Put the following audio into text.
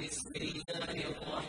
is the day of.